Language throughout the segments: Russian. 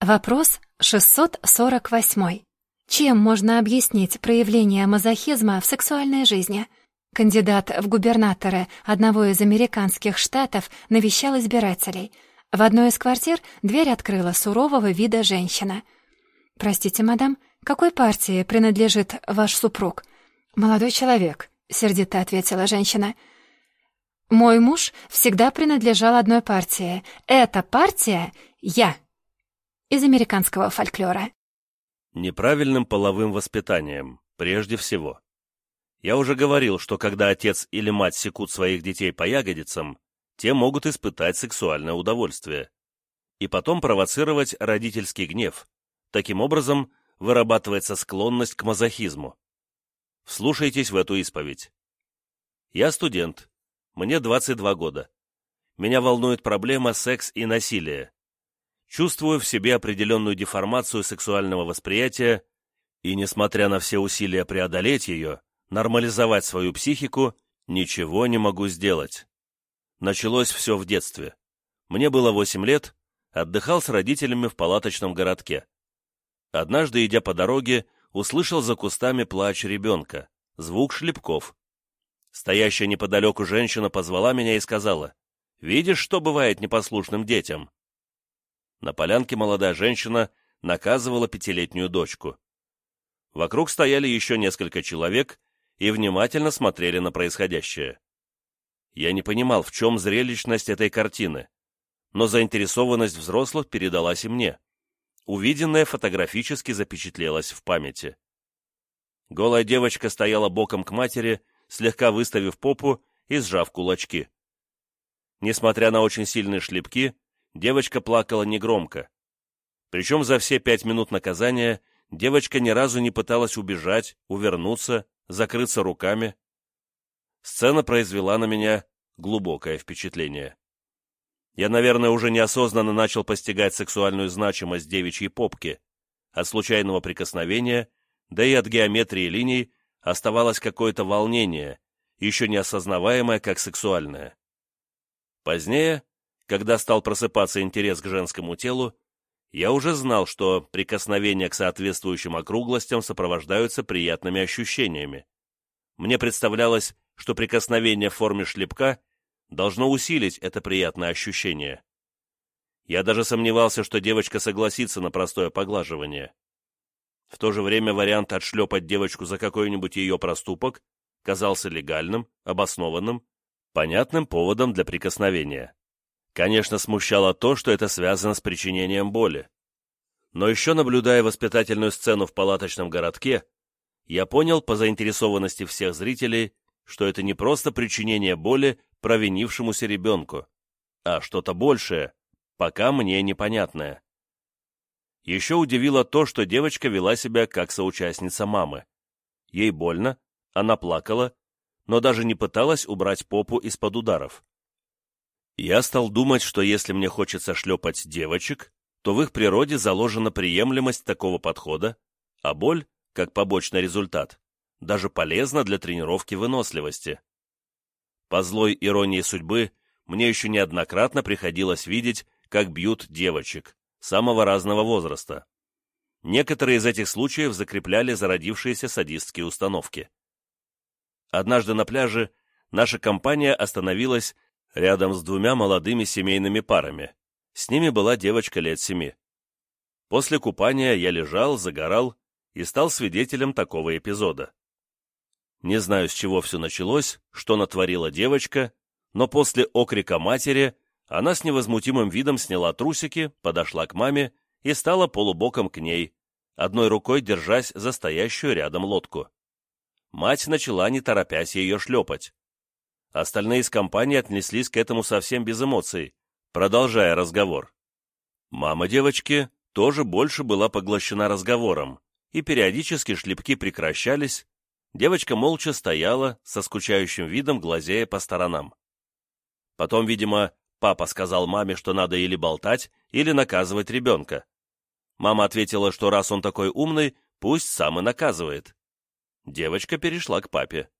Вопрос 648. Чем можно объяснить проявление мазохизма в сексуальной жизни? Кандидат в губернаторы одного из американских штатов навещал избирателей. В одной из квартир дверь открыла сурового вида женщина. «Простите, мадам, какой партии принадлежит ваш супруг?» «Молодой человек», — сердито ответила женщина. «Мой муж всегда принадлежал одной партии. Эта партия — я». Из американского фольклора. Неправильным половым воспитанием, прежде всего. Я уже говорил, что когда отец или мать секут своих детей по ягодицам, те могут испытать сексуальное удовольствие. И потом провоцировать родительский гнев. Таким образом, вырабатывается склонность к мазохизму. Вслушайтесь в эту исповедь. Я студент. Мне 22 года. Меня волнует проблема секс и насилие чувствую в себе определенную деформацию сексуального восприятия и, несмотря на все усилия преодолеть ее, нормализовать свою психику, ничего не могу сделать. Началось все в детстве. Мне было 8 лет, отдыхал с родителями в палаточном городке. Однажды, идя по дороге, услышал за кустами плач ребенка, звук шлепков. Стоящая неподалеку женщина позвала меня и сказала, «Видишь, что бывает непослушным детям?» На полянке молодая женщина наказывала пятилетнюю дочку. Вокруг стояли еще несколько человек и внимательно смотрели на происходящее. Я не понимал, в чем зрелищность этой картины, но заинтересованность взрослых передалась и мне. Увиденное фотографически запечатлелось в памяти. Голая девочка стояла боком к матери, слегка выставив попу и сжав кулачки. Несмотря на очень сильные шлепки, девочка плакала негромко. Причем за все пять минут наказания девочка ни разу не пыталась убежать, увернуться, закрыться руками. Сцена произвела на меня глубокое впечатление. Я, наверное, уже неосознанно начал постигать сексуальную значимость девичьей попки. От случайного прикосновения, да и от геометрии линий, оставалось какое-то волнение, еще не осознаваемое как сексуальное. Позднее когда стал просыпаться интерес к женскому телу, я уже знал, что прикосновения к соответствующим округлостям сопровождаются приятными ощущениями. Мне представлялось, что прикосновение в форме шлепка должно усилить это приятное ощущение. Я даже сомневался, что девочка согласится на простое поглаживание. В то же время вариант отшлепать девочку за какой-нибудь ее проступок казался легальным, обоснованным, понятным поводом для прикосновения. Конечно, смущало то, что это связано с причинением боли. Но еще наблюдая воспитательную сцену в палаточном городке, я понял по заинтересованности всех зрителей, что это не просто причинение боли провинившемуся ребенку, а что-то большее, пока мне непонятное. Еще удивило то, что девочка вела себя как соучастница мамы. Ей больно, она плакала, но даже не пыталась убрать попу из-под ударов. Я стал думать, что если мне хочется шлепать девочек, то в их природе заложена приемлемость такого подхода, а боль, как побочный результат, даже полезна для тренировки выносливости. По злой иронии судьбы, мне еще неоднократно приходилось видеть, как бьют девочек, самого разного возраста. Некоторые из этих случаев закрепляли зародившиеся садистские установки. Однажды на пляже наша компания остановилась рядом с двумя молодыми семейными парами. С ними была девочка лет семи. После купания я лежал, загорал и стал свидетелем такого эпизода. Не знаю, с чего все началось, что натворила девочка, но после окрика матери она с невозмутимым видом сняла трусики, подошла к маме и стала полубоком к ней, одной рукой держась за стоящую рядом лодку. Мать начала, не торопясь, ее шлепать. Остальные из компании отнеслись к этому совсем без эмоций, продолжая разговор. Мама девочки тоже больше была поглощена разговором, и периодически шлепки прекращались, девочка молча стояла, со скучающим видом глазея по сторонам. Потом, видимо, папа сказал маме, что надо или болтать, или наказывать ребенка. Мама ответила, что раз он такой умный, пусть сам и наказывает. Девочка перешла к папе.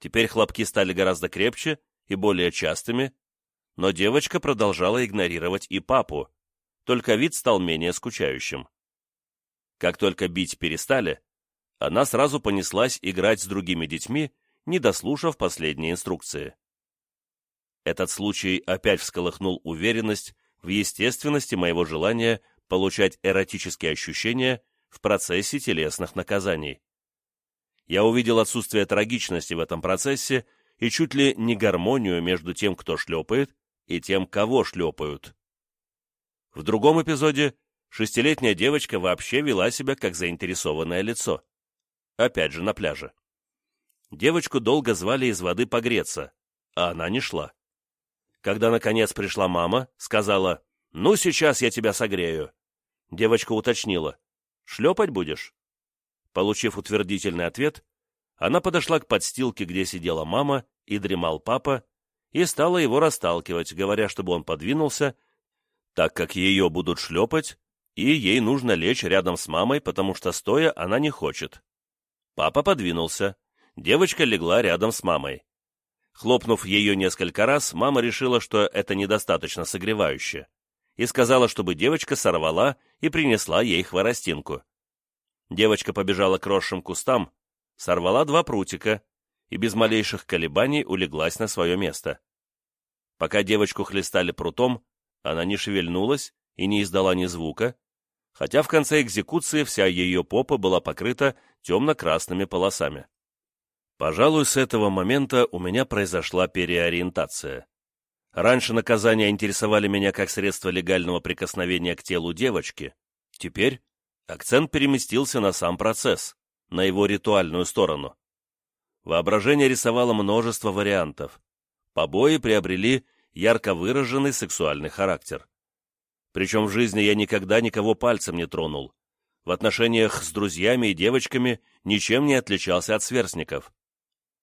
Теперь хлопки стали гораздо крепче и более частыми, но девочка продолжала игнорировать и папу, только вид стал менее скучающим. Как только бить перестали, она сразу понеслась играть с другими детьми, не дослушав последние инструкции. Этот случай опять всколыхнул уверенность в естественности моего желания получать эротические ощущения в процессе телесных наказаний. Я увидел отсутствие трагичности в этом процессе и чуть ли не гармонию между тем, кто шлепает, и тем, кого шлепают. В другом эпизоде шестилетняя девочка вообще вела себя как заинтересованное лицо. Опять же на пляже. Девочку долго звали из воды погреться, а она не шла. Когда, наконец, пришла мама, сказала, «Ну, сейчас я тебя согрею». Девочка уточнила, «Шлепать будешь?» Получив утвердительный ответ, она подошла к подстилке, где сидела мама и дремал папа, и стала его расталкивать, говоря, чтобы он подвинулся, так как ее будут шлепать, и ей нужно лечь рядом с мамой, потому что стоя она не хочет. Папа подвинулся. Девочка легла рядом с мамой. Хлопнув ее несколько раз, мама решила, что это недостаточно согревающе, и сказала, чтобы девочка сорвала и принесла ей хворостинку. Девочка побежала к росшим кустам, сорвала два прутика и без малейших колебаний улеглась на свое место. Пока девочку хлестали прутом, она не шевельнулась и не издала ни звука, хотя в конце экзекуции вся ее попа была покрыта темно-красными полосами. Пожалуй, с этого момента у меня произошла переориентация. Раньше наказания интересовали меня как средство легального прикосновения к телу девочки. Теперь акцент переместился на сам процесс, на его ритуальную сторону. Воображение рисовало множество вариантов. Побои приобрели ярко выраженный сексуальный характер. Причем в жизни я никогда никого пальцем не тронул. В отношениях с друзьями и девочками ничем не отличался от сверстников.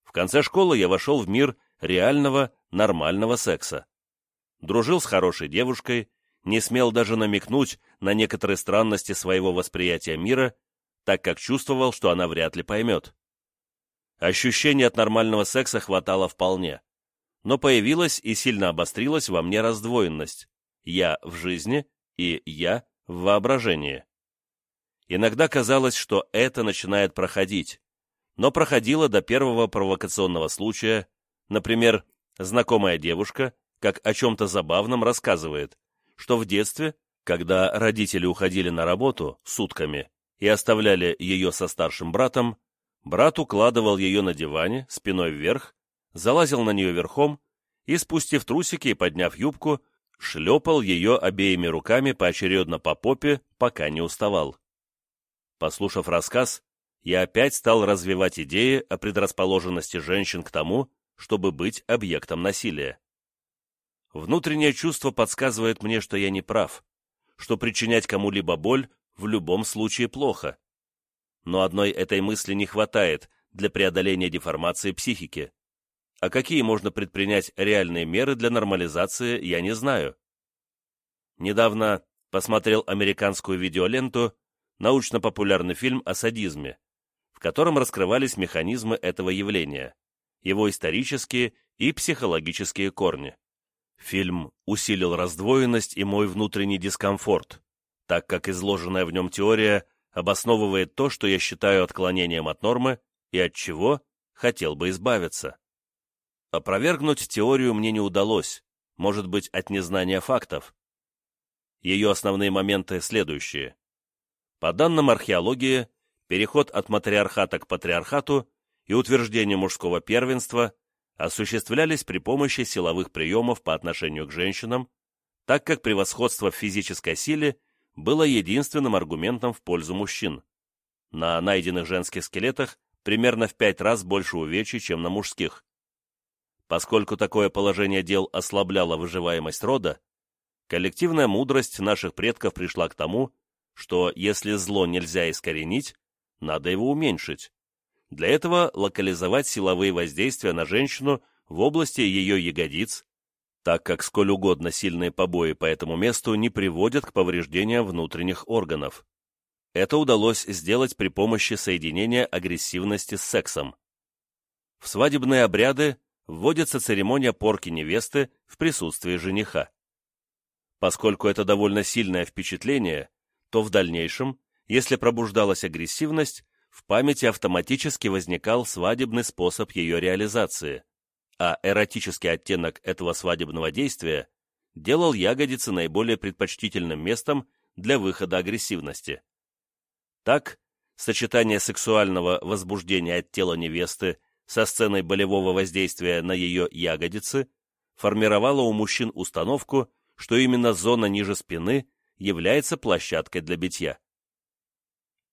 В конце школы я вошел в мир реального, нормального секса. Дружил с хорошей девушкой, не смел даже намекнуть на некоторые странности своего восприятия мира, так как чувствовал, что она вряд ли поймет. Ощущений от нормального секса хватало вполне, но появилась и сильно обострилась во мне раздвоенность «я в жизни» и «я в воображении». Иногда казалось, что это начинает проходить, но проходило до первого провокационного случая, например, знакомая девушка, как о чем-то забавном рассказывает, что в детстве, когда родители уходили на работу сутками и оставляли ее со старшим братом, брат укладывал ее на диване, спиной вверх, залазил на нее верхом и, спустив трусики и подняв юбку, шлепал ее обеими руками поочередно по попе, пока не уставал. Послушав рассказ, я опять стал развивать идеи о предрасположенности женщин к тому, чтобы быть объектом насилия. Внутреннее чувство подсказывает мне, что я не прав, что причинять кому-либо боль в любом случае плохо. Но одной этой мысли не хватает для преодоления деформации психики. А какие можно предпринять реальные меры для нормализации, я не знаю. Недавно посмотрел американскую видеоленту «Научно-популярный фильм о садизме», в котором раскрывались механизмы этого явления, его исторические и психологические корни. Фильм усилил раздвоенность и мой внутренний дискомфорт, так как изложенная в нем теория обосновывает то, что я считаю отклонением от нормы и от чего хотел бы избавиться. Опровергнуть теорию мне не удалось, может быть, от незнания фактов. Ее основные моменты следующие. По данным археологии, переход от матриархата к патриархату и утверждение мужского первенства осуществлялись при помощи силовых приемов по отношению к женщинам, так как превосходство в физической силе было единственным аргументом в пользу мужчин. На найденных женских скелетах примерно в пять раз больше увечий, чем на мужских. Поскольку такое положение дел ослабляло выживаемость рода, коллективная мудрость наших предков пришла к тому, что если зло нельзя искоренить, надо его уменьшить. Для этого локализовать силовые воздействия на женщину в области ее ягодиц, так как сколь угодно сильные побои по этому месту не приводят к повреждениям внутренних органов. Это удалось сделать при помощи соединения агрессивности с сексом. В свадебные обряды вводится церемония порки невесты в присутствии жениха. Поскольку это довольно сильное впечатление, то в дальнейшем, если пробуждалась агрессивность, в памяти автоматически возникал свадебный способ ее реализации, а эротический оттенок этого свадебного действия делал ягодицы наиболее предпочтительным местом для выхода агрессивности. Так, сочетание сексуального возбуждения от тела невесты со сценой болевого воздействия на ее ягодицы формировало у мужчин установку, что именно зона ниже спины является площадкой для битья.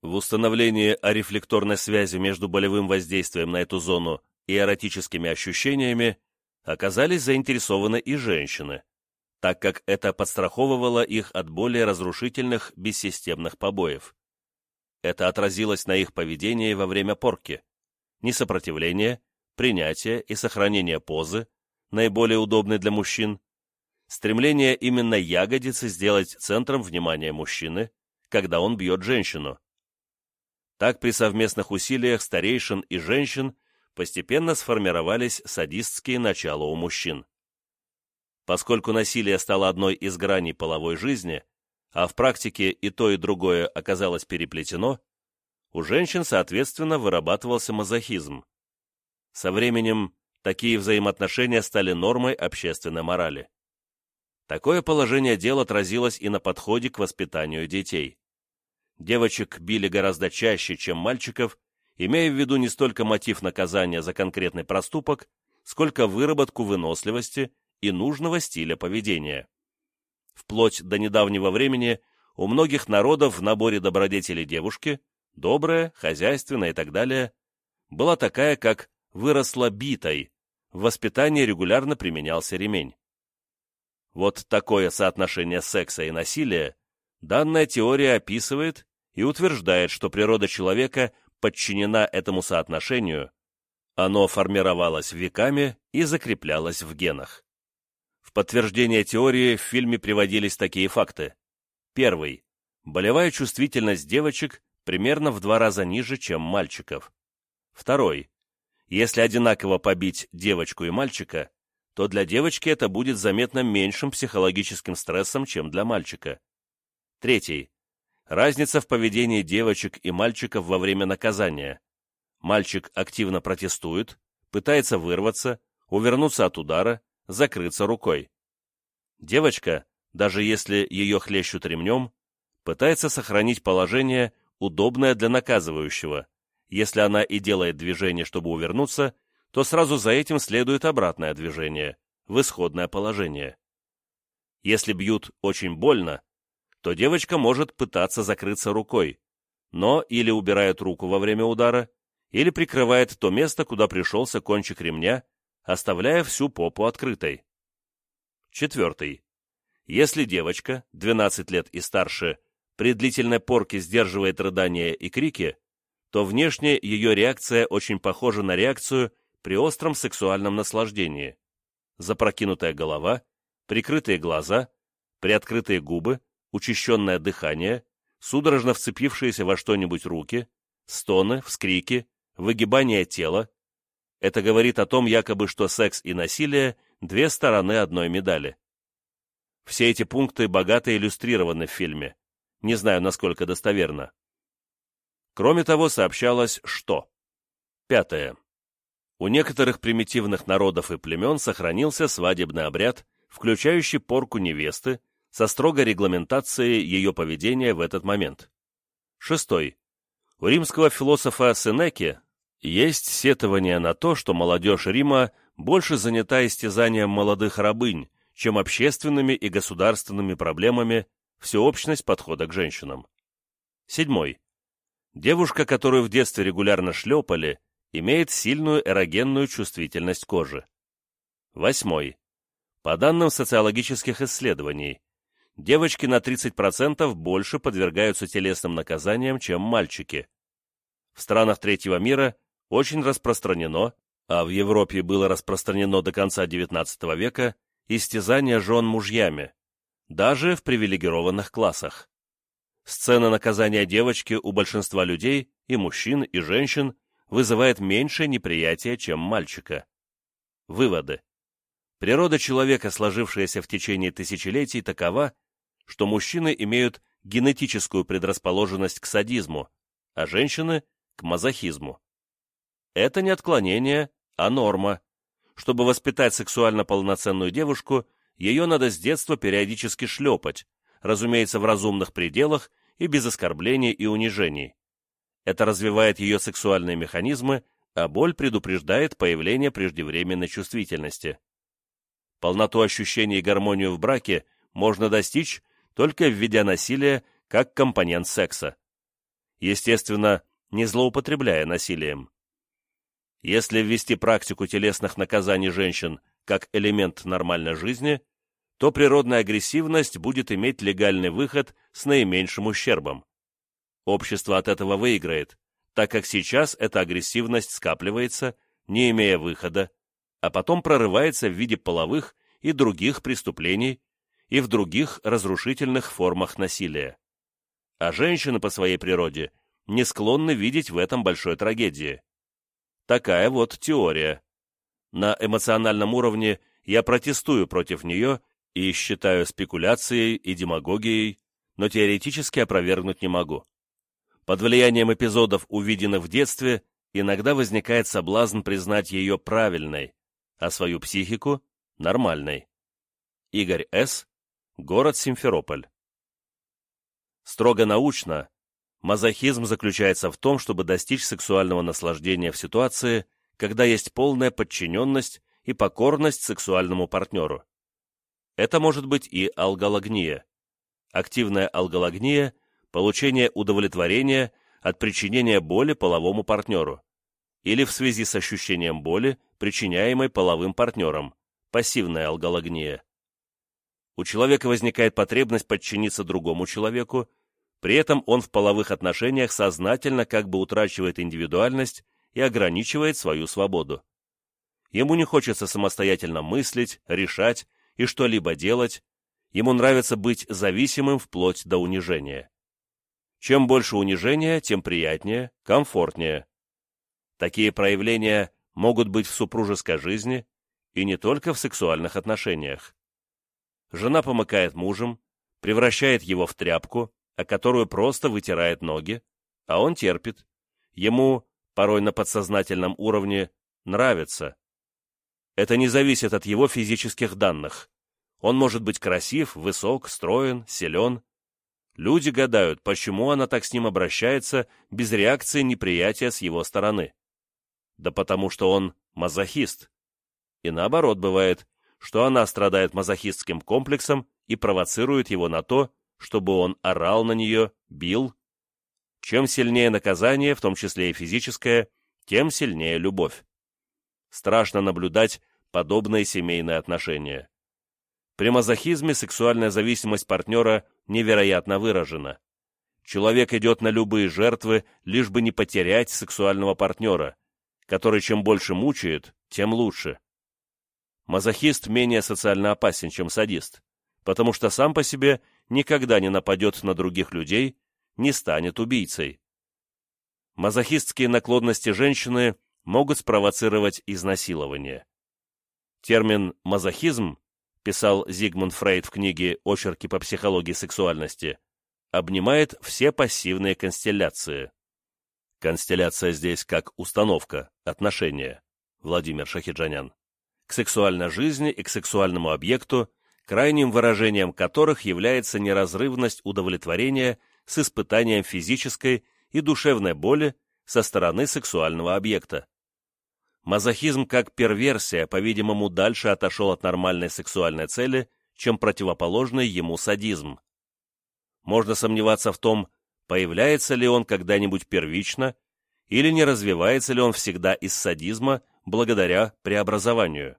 В установлении о рефлекторной связи между болевым воздействием на эту зону и эротическими ощущениями оказались заинтересованы и женщины, так как это подстраховывало их от более разрушительных бессистемных побоев. Это отразилось на их поведении во время порки. Несопротивление, принятие и сохранение позы, наиболее удобной для мужчин, стремление именно ягодицы сделать центром внимания мужчины, когда он бьет женщину. Так при совместных усилиях старейшин и женщин постепенно сформировались садистские начала у мужчин. Поскольку насилие стало одной из граней половой жизни, а в практике и то, и другое оказалось переплетено, у женщин, соответственно, вырабатывался мазохизм. Со временем такие взаимоотношения стали нормой общественной морали. Такое положение дел отразилось и на подходе к воспитанию детей. Девочек били гораздо чаще, чем мальчиков, имея в виду не столько мотив наказания за конкретный проступок, сколько выработку выносливости и нужного стиля поведения. Вплоть до недавнего времени у многих народов в наборе добродетелей девушки, добрая, хозяйственная и так далее, была такая, как «выросла битой», в воспитании регулярно применялся ремень. Вот такое соотношение секса и насилия данная теория описывает и утверждает, что природа человека подчинена этому соотношению, оно формировалось веками и закреплялось в генах. В подтверждение теории в фильме приводились такие факты. Первый. Болевая чувствительность девочек примерно в два раза ниже, чем мальчиков. Второй. Если одинаково побить девочку и мальчика, то для девочки это будет заметно меньшим психологическим стрессом, чем для мальчика. Третий. Разница в поведении девочек и мальчиков во время наказания. Мальчик активно протестует, пытается вырваться, увернуться от удара, закрыться рукой. Девочка, даже если ее хлещут ремнем, пытается сохранить положение, удобное для наказывающего. Если она и делает движение, чтобы увернуться, то сразу за этим следует обратное движение, в исходное положение. Если бьют очень больно, то девочка может пытаться закрыться рукой, но или убирает руку во время удара, или прикрывает то место, куда пришелся кончик ремня, оставляя всю попу открытой. Четвертый. Если девочка, 12 лет и старше, при длительной порке сдерживает рыдания и крики, то внешне ее реакция очень похожа на реакцию при остром сексуальном наслаждении. Запрокинутая голова, прикрытые глаза, приоткрытые губы, учащенное дыхание, судорожно вцепившиеся во что-нибудь руки, стоны, вскрики, выгибание тела. Это говорит о том якобы, что секс и насилие – две стороны одной медали. Все эти пункты богато иллюстрированы в фильме. Не знаю, насколько достоверно. Кроме того, сообщалось, что... Пятое. У некоторых примитивных народов и племен сохранился свадебный обряд, включающий порку невесты, со строгой регламентацией ее поведения в этот момент. Шестой. У римского философа Сенеки есть сетование на то, что молодежь Рима больше занята истязанием молодых рабынь, чем общественными и государственными проблемами, всеобщность подхода к женщинам. Седьмой. Девушка, которую в детстве регулярно шлепали, имеет сильную эрогенную чувствительность кожи. Восьмой. По данным социологических исследований, девочки на 30% больше подвергаются телесным наказаниям, чем мальчики. В странах третьего мира очень распространено, а в Европе было распространено до конца XIX века, истязание жен мужьями, даже в привилегированных классах. Сцена наказания девочки у большинства людей, и мужчин, и женщин, вызывает меньшее неприятие, чем мальчика. Выводы. Природа человека, сложившаяся в течение тысячелетий, такова, что мужчины имеют генетическую предрасположенность к садизму, а женщины – к мазохизму. Это не отклонение, а норма. Чтобы воспитать сексуально полноценную девушку, ее надо с детства периодически шлепать, разумеется, в разумных пределах и без оскорблений и унижений. Это развивает ее сексуальные механизмы, а боль предупреждает появление преждевременной чувствительности. Полноту ощущений и гармонию в браке можно достичь, только введя насилие как компонент секса. Естественно, не злоупотребляя насилием. Если ввести практику телесных наказаний женщин как элемент нормальной жизни, то природная агрессивность будет иметь легальный выход с наименьшим ущербом. Общество от этого выиграет, так как сейчас эта агрессивность скапливается, не имея выхода, а потом прорывается в виде половых и других преступлений и в других разрушительных формах насилия. А женщины по своей природе не склонны видеть в этом большой трагедии. Такая вот теория. На эмоциональном уровне я протестую против нее и считаю спекуляцией и демагогией, но теоретически опровергнуть не могу. Под влиянием эпизодов, увиденных в детстве, иногда возникает соблазн признать ее правильной, а свою психику – нормальной. Игорь С., город Симферополь. Строго научно, мазохизм заключается в том, чтобы достичь сексуального наслаждения в ситуации, когда есть полная подчиненность и покорность сексуальному партнеру. Это может быть и алгологния. Активная алгологния – получение удовлетворения от причинения боли половому партнеру или в связи с ощущением боли, причиняемой половым партнером, пассивная алгологния. У человека возникает потребность подчиниться другому человеку, при этом он в половых отношениях сознательно как бы утрачивает индивидуальность и ограничивает свою свободу. Ему не хочется самостоятельно мыслить, решать и что-либо делать, ему нравится быть зависимым вплоть до унижения. Чем больше унижения, тем приятнее, комфортнее. Такие проявления могут быть в супружеской жизни и не только в сексуальных отношениях. Жена помыкает мужем, превращает его в тряпку, о которую просто вытирает ноги, а он терпит. Ему, порой на подсознательном уровне, нравится. Это не зависит от его физических данных. Он может быть красив, высок, строен, силен. Люди гадают, почему она так с ним обращается без реакции неприятия с его стороны. Да потому что он мазохист. И наоборот бывает, что она страдает мазохистским комплексом и провоцирует его на то, чтобы он орал на нее, бил. Чем сильнее наказание, в том числе и физическое, тем сильнее любовь страшно наблюдать подобные семейные отношения. При мазохизме сексуальная зависимость партнера невероятно выражена. Человек идет на любые жертвы, лишь бы не потерять сексуального партнера, который чем больше мучает, тем лучше. Мазохист менее социально опасен, чем садист, потому что сам по себе никогда не нападет на других людей, не станет убийцей. Мазохистские наклонности женщины могут спровоцировать изнасилование. Термин «мазохизм», писал Зигмунд Фрейд в книге «Очерки по психологии сексуальности», обнимает все пассивные констелляции. Констелляция здесь как установка, отношение. Владимир Шахиджанян. К сексуальной жизни и к сексуальному объекту, крайним выражением которых является неразрывность удовлетворения с испытанием физической и душевной боли со стороны сексуального объекта. Мазохизм как перверсия, по-видимому, дальше отошел от нормальной сексуальной цели, чем противоположный ему садизм. Можно сомневаться в том, появляется ли он когда-нибудь первично, или не развивается ли он всегда из садизма благодаря преобразованию.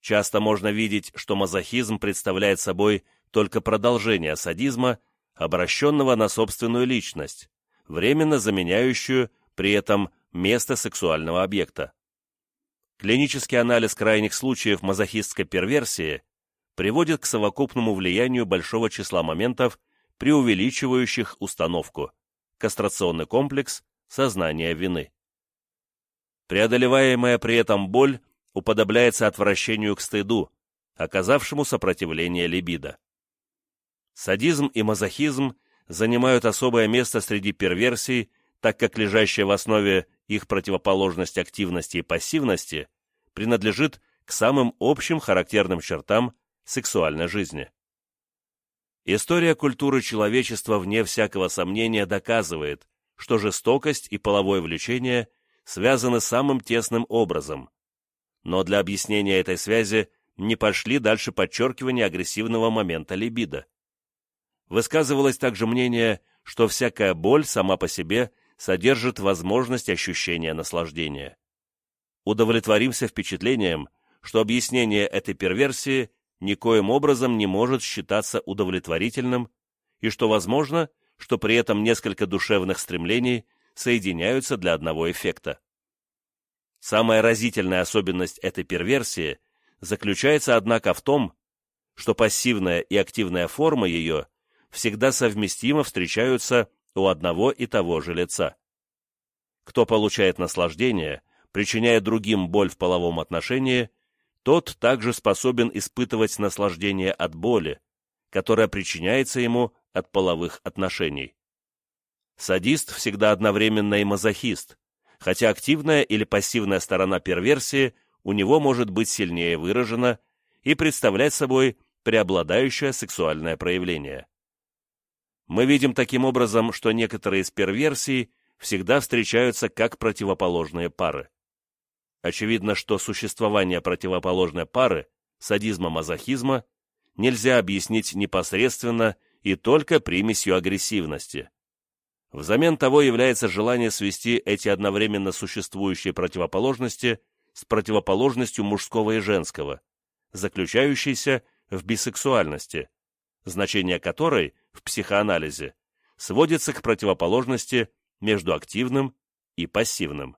Часто можно видеть, что мазохизм представляет собой только продолжение садизма, обращенного на собственную личность, временно заменяющую при этом место сексуального объекта. Клинический анализ крайних случаев мазохистской перверсии приводит к совокупному влиянию большого числа моментов, преувеличивающих установку, кастрационный комплекс, сознание вины. Преодолеваемая при этом боль уподобляется отвращению к стыду, оказавшему сопротивление либидо. Садизм и мазохизм занимают особое место среди перверсий, так как лежащая в основе их противоположность активности и пассивности принадлежит к самым общим характерным чертам сексуальной жизни. История культуры человечества вне всякого сомнения доказывает, что жестокость и половое влечение связаны самым тесным образом. Но для объяснения этой связи не пошли дальше подчеркивания агрессивного момента либидо. Высказывалось также мнение, что всякая боль сама по себе содержит возможность ощущения наслаждения. Удовлетворимся впечатлением, что объяснение этой перверсии никоим образом не может считаться удовлетворительным, и что возможно, что при этом несколько душевных стремлений соединяются для одного эффекта. Самая разительная особенность этой перверсии заключается, однако, в том, что пассивная и активная форма ее всегда совместимо встречаются у одного и того же лица. Кто получает наслаждение, причиняя другим боль в половом отношении, тот также способен испытывать наслаждение от боли, которая причиняется ему от половых отношений. Садист всегда одновременно и мазохист, хотя активная или пассивная сторона перверсии у него может быть сильнее выражена и представлять собой преобладающее сексуальное проявление. Мы видим таким образом, что некоторые из перверсий всегда встречаются как противоположные пары. Очевидно, что существование противоположной пары, садизма-мазохизма, нельзя объяснить непосредственно и только примесью агрессивности. Взамен того является желание свести эти одновременно существующие противоположности с противоположностью мужского и женского, заключающейся в бисексуальности, значение которой в психоанализе сводится к противоположности между активным и пассивным.